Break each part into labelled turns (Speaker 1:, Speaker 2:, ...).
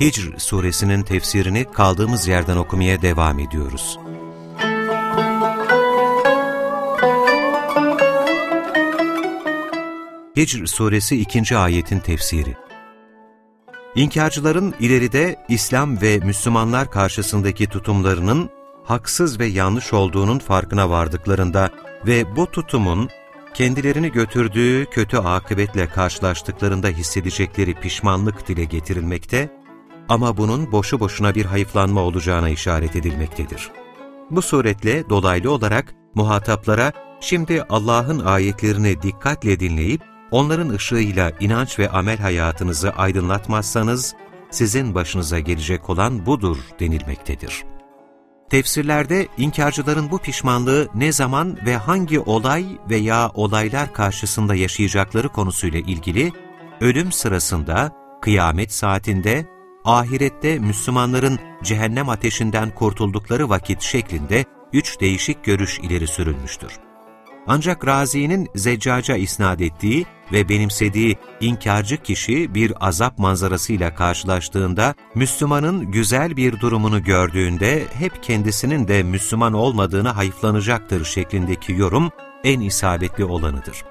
Speaker 1: Hicr suresinin tefsirini kaldığımız yerden okumaya devam ediyoruz. Hicr suresi 2. ayetin tefsiri İnkarcıların ileride İslam ve Müslümanlar karşısındaki tutumlarının haksız ve yanlış olduğunun farkına vardıklarında ve bu tutumun kendilerini götürdüğü kötü akıbetle karşılaştıklarında hissedecekleri pişmanlık dile getirilmekte ama bunun boşu boşuna bir hayıflanma olacağına işaret edilmektedir. Bu suretle dolaylı olarak muhataplara şimdi Allah'ın ayetlerini dikkatle dinleyip onların ışığıyla inanç ve amel hayatınızı aydınlatmazsanız sizin başınıza gelecek olan budur denilmektedir. Tefsirlerde inkarcıların bu pişmanlığı ne zaman ve hangi olay veya olaylar karşısında yaşayacakları konusuyla ilgili ölüm sırasında, kıyamet saatinde, ahirette Müslümanların cehennem ateşinden kurtuldukları vakit şeklinde üç değişik görüş ileri sürülmüştür. Ancak Razi'nin Zeccaca isnat ettiği ve benimsediği inkarcı kişi bir azap manzarasıyla karşılaştığında, Müslümanın güzel bir durumunu gördüğünde hep kendisinin de Müslüman olmadığını hayıflanacaktır şeklindeki yorum en isabetli olanıdır.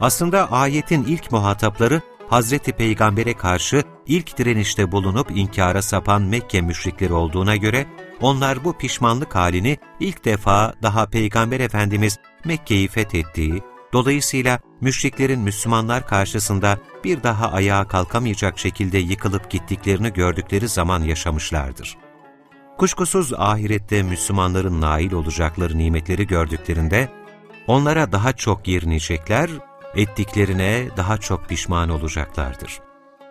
Speaker 1: Aslında ayetin ilk muhatapları Hazreti Peygamber'e karşı ilk direnişte bulunup inkara sapan Mekke müşrikleri olduğuna göre, onlar bu pişmanlık halini ilk defa daha Peygamber Efendimiz Mekke'yi fethettiği, dolayısıyla müşriklerin Müslümanlar karşısında bir daha ayağa kalkamayacak şekilde yıkılıp gittiklerini gördükleri zaman yaşamışlardır. Kuşkusuz ahirette Müslümanların nail olacakları nimetleri gördüklerinde, onlara daha çok yerinecekler, ettiklerine daha çok pişman olacaklardır.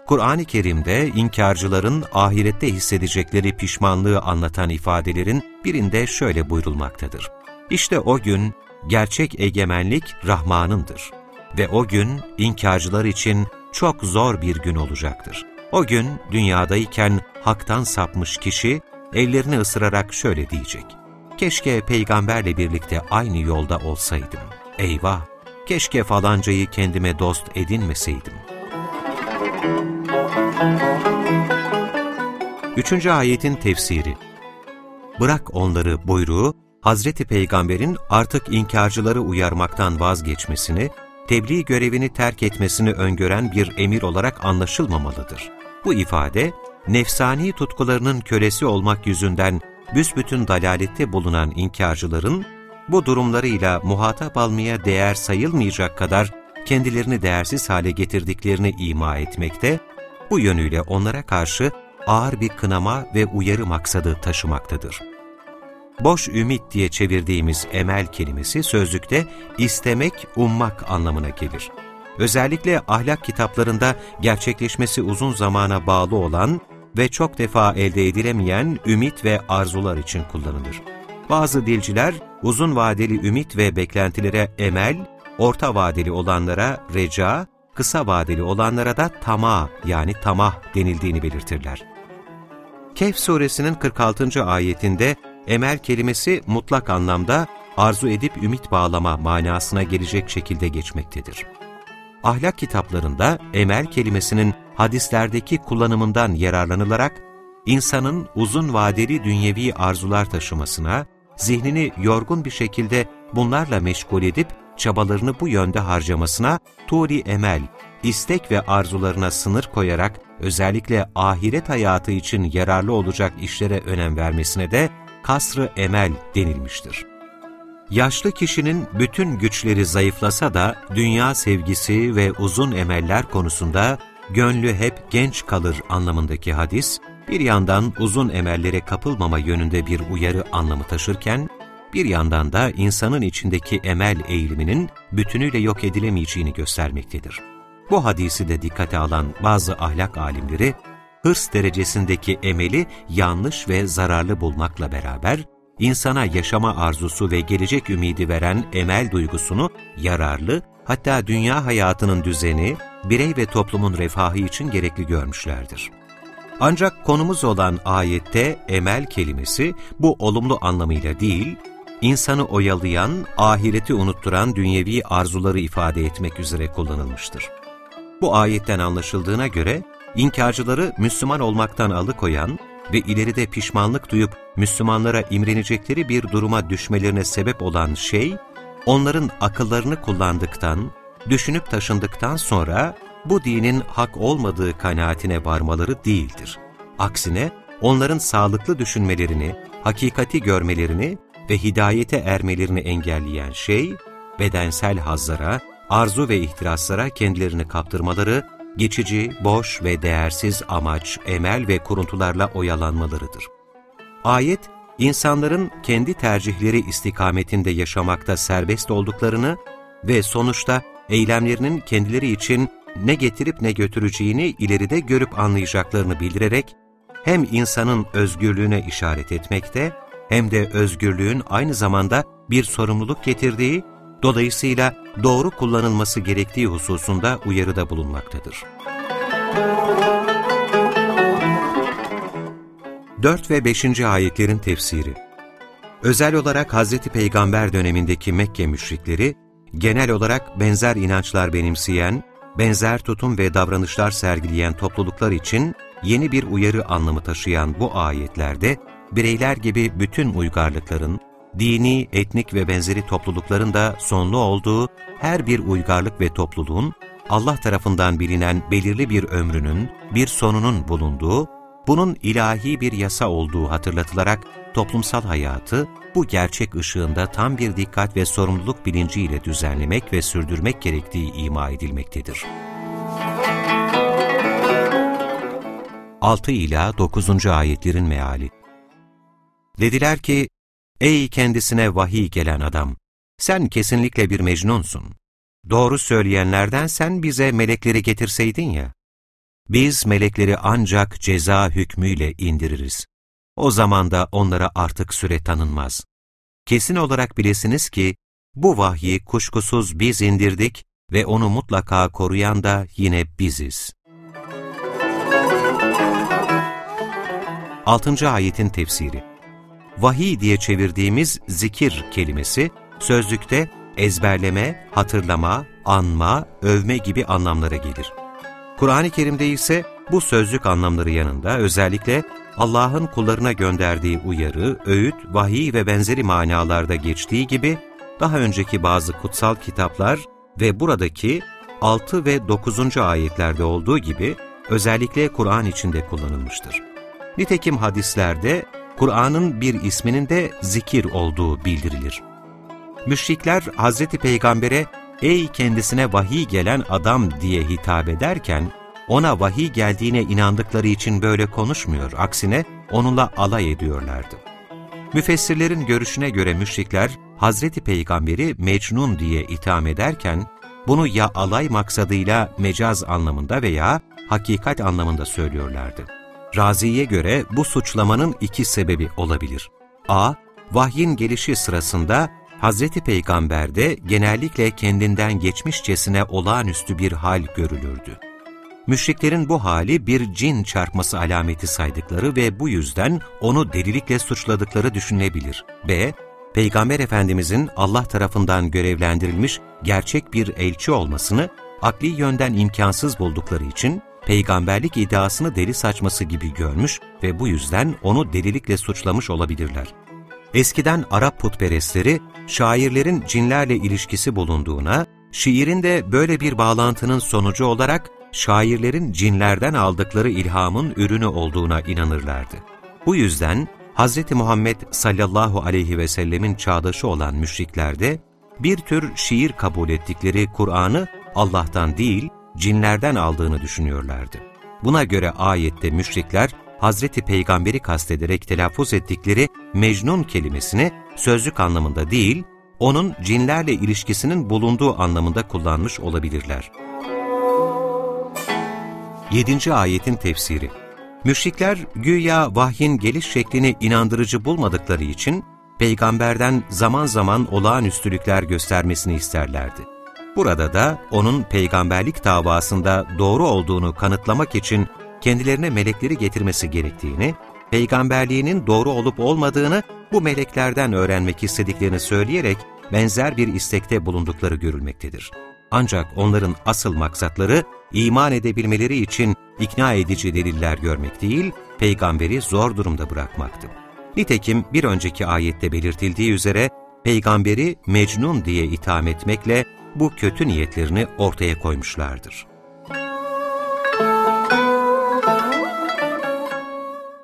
Speaker 1: Kur'an-ı Kerim'de inkarcıların ahirette hissedecekleri pişmanlığı anlatan ifadelerin birinde şöyle buyurulmaktadır. İşte o gün gerçek egemenlik Rahman'ındır ve o gün inkarcılar için çok zor bir gün olacaktır. O gün dünyadayken haktan sapmış kişi ellerini ısırarak şöyle diyecek. Keşke peygamberle birlikte aynı yolda olsaydım. Eyvah! Keşke falancayı kendime dost edinmeseydim. Üçüncü ayetin tefsiri Bırak onları buyruğu, Hazreti Peygamber'in artık inkarcıları uyarmaktan vazgeçmesini, tebliğ görevini terk etmesini öngören bir emir olarak anlaşılmamalıdır. Bu ifade, nefsani tutkularının kölesi olmak yüzünden büsbütün dalalette bulunan inkarcıların, bu durumlarıyla muhatap almaya değer sayılmayacak kadar kendilerini değersiz hale getirdiklerini ima etmekte, bu yönüyle onlara karşı ağır bir kınama ve uyarı maksadı taşımaktadır. Boş ümit diye çevirdiğimiz emel kelimesi sözlükte istemek, ummak anlamına gelir. Özellikle ahlak kitaplarında gerçekleşmesi uzun zamana bağlı olan ve çok defa elde edilemeyen ümit ve arzular için kullanılır. Bazı dilciler uzun vadeli ümit ve beklentilere emel, orta vadeli olanlara reca, kısa vadeli olanlara da tama yani tamah denildiğini belirtirler. Kehf suresinin 46. ayetinde emel kelimesi mutlak anlamda arzu edip ümit bağlama manasına gelecek şekilde geçmektedir. Ahlak kitaplarında emel kelimesinin hadislerdeki kullanımından yararlanılarak, insanın uzun vadeli dünyevi arzular taşımasına, zihnini yorgun bir şekilde bunlarla meşgul edip çabalarını bu yönde harcamasına turi emel, istek ve arzularına sınır koyarak özellikle ahiret hayatı için yararlı olacak işlere önem vermesine de kasrı emel denilmiştir. Yaşlı kişinin bütün güçleri zayıflasa da dünya sevgisi ve uzun emeller konusunda gönlü hep genç kalır anlamındaki hadis, bir yandan uzun emellere kapılmama yönünde bir uyarı anlamı taşırken, bir yandan da insanın içindeki emel eğiliminin bütünüyle yok edilemeyeceğini göstermektedir. Bu hadisi de dikkate alan bazı ahlak alimleri, hırs derecesindeki emeli yanlış ve zararlı bulmakla beraber, insana yaşama arzusu ve gelecek ümidi veren emel duygusunu yararlı, hatta dünya hayatının düzeni, birey ve toplumun refahı için gerekli görmüşlerdir. Ancak konumuz olan ayette emel kelimesi bu olumlu anlamıyla değil, insanı oyalayan, ahireti unutturan dünyevi arzuları ifade etmek üzere kullanılmıştır. Bu ayetten anlaşıldığına göre, inkarcıları Müslüman olmaktan alıkoyan ve ileride pişmanlık duyup Müslümanlara imrenecekleri bir duruma düşmelerine sebep olan şey, onların akıllarını kullandıktan, düşünüp taşındıktan sonra bu dinin hak olmadığı kanaatine varmaları değildir. Aksine onların sağlıklı düşünmelerini, hakikati görmelerini ve hidayete ermelerini engelleyen şey, bedensel hazlara, arzu ve ihtiraslara kendilerini kaptırmaları, geçici, boş ve değersiz amaç, emel ve kuruntularla oyalanmalarıdır. Ayet, insanların kendi tercihleri istikametinde yaşamakta serbest olduklarını ve sonuçta eylemlerinin kendileri için ne getirip ne götüreceğini ileride görüp anlayacaklarını bildirerek, hem insanın özgürlüğüne işaret etmekte, hem de özgürlüğün aynı zamanda bir sorumluluk getirdiği, dolayısıyla doğru kullanılması gerektiği hususunda uyarıda bulunmaktadır. 4 ve 5. ayetlerin tefsiri Özel olarak Hz. Peygamber dönemindeki Mekke müşrikleri, genel olarak benzer inançlar benimseyen, benzer tutum ve davranışlar sergileyen topluluklar için yeni bir uyarı anlamı taşıyan bu ayetlerde, bireyler gibi bütün uygarlıkların, dini, etnik ve benzeri toplulukların da sonlu olduğu her bir uygarlık ve topluluğun, Allah tarafından bilinen belirli bir ömrünün, bir sonunun bulunduğu, bunun ilahi bir yasa olduğu hatırlatılarak toplumsal hayatı bu gerçek ışığında tam bir dikkat ve sorumluluk bilinciyle düzenlemek ve sürdürmek gerektiği ima edilmektedir. 6 ila 9. ayetlerin meali Dediler ki, Ey kendisine vahiy gelen adam! Sen kesinlikle bir mecnunsun. Doğru söyleyenlerden sen bize melekleri getirseydin ya. Biz melekleri ancak ceza hükmüyle indiririz. O zaman da onlara artık süre tanınmaz. Kesin olarak bilesiniz ki, bu vahyi kuşkusuz biz indirdik ve onu mutlaka koruyan da yine biziz. 6. Ayetin Tefsiri Vahiy diye çevirdiğimiz zikir kelimesi, sözlükte ezberleme, hatırlama, anma, övme gibi anlamlara gelir. Kur'an-ı Kerim'de ise bu sözlük anlamları yanında özellikle Allah'ın kullarına gönderdiği uyarı, öğüt, vahiy ve benzeri manalarda geçtiği gibi daha önceki bazı kutsal kitaplar ve buradaki 6 ve 9. ayetlerde olduğu gibi özellikle Kur'an içinde kullanılmıştır. Nitekim hadislerde Kur'an'ın bir isminin de zikir olduğu bildirilir. Müşrikler Hz. Peygamber'e ''Ey kendisine vahiy gelen adam'' diye hitap ederken, ona vahiy geldiğine inandıkları için böyle konuşmuyor, aksine onunla alay ediyorlardı. Müfessirlerin görüşüne göre müşrikler, Hazreti Peygamber'i Mecnun diye itham ederken, bunu ya alay maksadıyla mecaz anlamında veya hakikat anlamında söylüyorlardı. Razi'ye göre bu suçlamanın iki sebebi olabilir. A. Vahyin gelişi sırasında Hz. Peygamber'de genellikle kendinden geçmişçesine olağanüstü bir hal görülürdü. Müşriklerin bu hali bir cin çarpması alameti saydıkları ve bu yüzden onu delilikle suçladıkları düşünülebilir. B. Peygamber Efendimizin Allah tarafından görevlendirilmiş gerçek bir elçi olmasını akli yönden imkansız buldukları için peygamberlik iddiasını deli saçması gibi görmüş ve bu yüzden onu delilikle suçlamış olabilirler. Eskiden Arap putperestleri, şairlerin cinlerle ilişkisi bulunduğuna, şiirin de böyle bir bağlantının sonucu olarak şairlerin cinlerden aldıkları ilhamın ürünü olduğuna inanırlardı. Bu yüzden Hz. Muhammed sallallahu aleyhi ve sellemin çağdaşı olan müşriklerde bir tür şiir kabul ettikleri Kur'an'ı Allah'tan değil, cinlerden aldığını düşünüyorlardı. Buna göre ayette müşrikler, Hazreti Peygamber'i kastederek telaffuz ettikleri Mecnun kelimesini sözlük anlamında değil, onun cinlerle ilişkisinin bulunduğu anlamında kullanmış olabilirler. 7. Ayetin Tefsiri Müşrikler güya vahyin geliş şeklini inandırıcı bulmadıkları için peygamberden zaman zaman olağanüstülükler göstermesini isterlerdi. Burada da onun peygamberlik davasında doğru olduğunu kanıtlamak için kendilerine melekleri getirmesi gerektiğini, peygamberliğinin doğru olup olmadığını bu meleklerden öğrenmek istediklerini söyleyerek benzer bir istekte bulundukları görülmektedir. Ancak onların asıl maksatları iman edebilmeleri için ikna edici deliller görmek değil, peygamberi zor durumda bırakmaktı. Nitekim bir önceki ayette belirtildiği üzere peygamberi Mecnun diye itham etmekle bu kötü niyetlerini ortaya koymuşlardır.